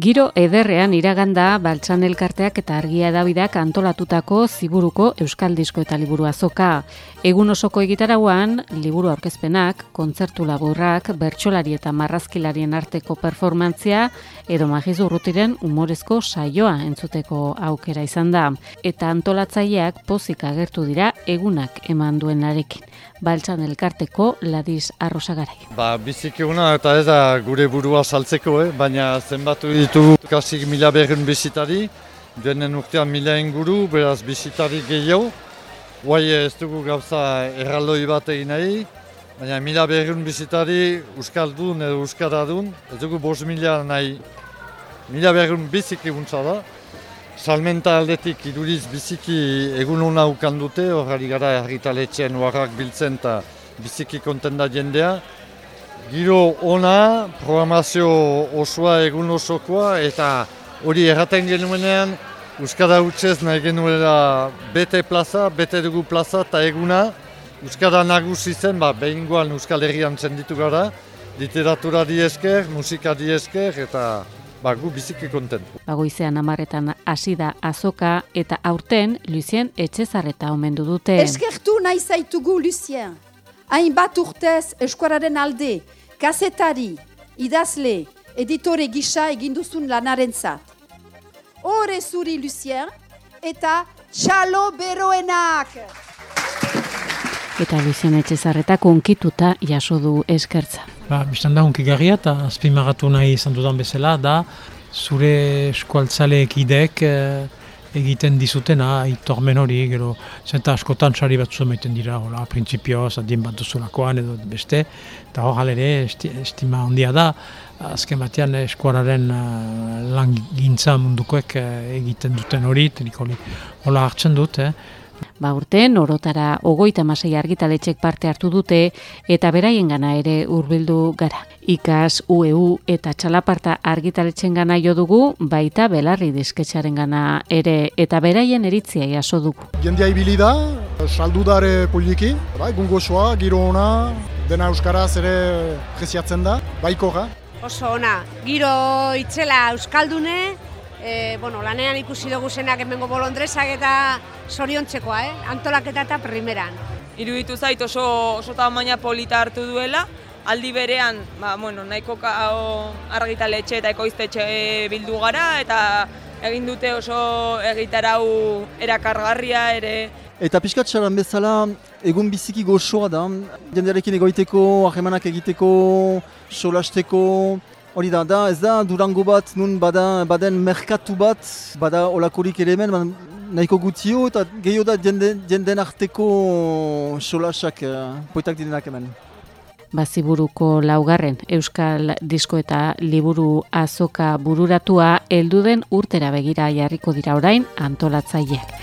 Giro ederrean iraganda Baltzan elkarteak eta argia edabidak antolatutako ziburuko Euskal Disko eta Liburu Azoka. Egun osoko egitarauan, liburu aurkezpenak, kontzertu laburrak, bertsolari eta marrazkilarien arteko performantzia edo magizu urrutiren umorezko saioa entzuteko aukera izan da. Eta antolatzaileak pozik agertu dira egunak eman duenarekin. Baltzan elkarteko ladiz arrosagarai. Ba, bizik eguna eta ez da gure burua saltzeko, eh? baina zenbatu ditugu kasik mila berren bizitari, denen urtean mila inguru, beraz bizitari gehiago. Guai ez dugu gauza erraldoi bat egin nahi, baina mila berren bizitari Euskaldun edo Euskaradun, ez dugu bos mila nahi. Mila berren bizik eguntza da, Salmenta aldetik iduriz biziki egun hona ukan dute, horari gara erritaletxean warrak biltzen eta biziki konten da jendea. Giro ona, programazio osoa egun osokoa eta hori erraten genuenean Euskara utxez nahi genuela bete plaza, bete dugu plaza eta eguna. Euskara nagusi zen, ba, behin guan Euskal Herrian zenditu gara, literatura di esker, musika di esker eta ba, gu biziki kontent. Bagoizean amaretan hasi da azoka eta aurten Lucien etxezarreta omendu dute. Eskertu nahi zaitugu Lucien. Hainbat urtez eskuararen alde, kazetari, idazle, editore gisa eginduzun lanaren zat. Hore zuri Lucien eta txalo beroenak! Eta Lucien etxezarreta konkituta jaso du eskertza. Ba, Bistan da, unki garria eta azpimagatu nahi izan dudan bezala, da zure eskualtzaleek idek eh, egiten dizutena, itormen hori, gero, zenta askotan sari bat maiten dira, hola, prinsipioz, adien bat duzulakoan edo beste, eta hor ere, esti, estima handia da, azken batean eskuararen uh, lan gintza mundukoek uh, egiten duten hori, hori, hartzen dut, eh? Ba urten, orotara ogoita masai argitaletxek parte hartu dute eta beraien gana ere hurbildu gara. Ikas, UEU eta txalaparta argitaletxen gana jo dugu, baita belarri disketxaren gana ere eta beraien eritzia jaso dugu. Jendia ibili da, saldu dare poliki, ba, egun gozoa, giro ona, dena euskaraz ere jesiatzen da, baiko ga. Oso ona, giro itzela euskaldune, e, bueno, lanean ikusi dugu zenak emengo bolondresak eta soriontzekoa, eh? antolaketa eta primeran. Iruditu zait oso, oso tamaina polita hartu duela, aldi berean, ba, bueno, nahiko argitaletxe eta ekoiztetxe bildu gara, eta egin dute oso egitarau erakargarria ere. Eta pixkat xaran bezala, egun biziki goxoa da, jendearekin egoiteko, ahemanak egiteko, solasteko, Hori da, da, ez da durango bat, nun bada, baden merkatu bat, bada olakorik ere hemen, nahiko gutio eta gehiago da jenden, jenden arteko solasak uh, poetak direnak hemen. Baziburuko laugarren Euskal Disko eta Liburu Azoka bururatua helduden urtera begira jarriko dira orain antolatzaileak.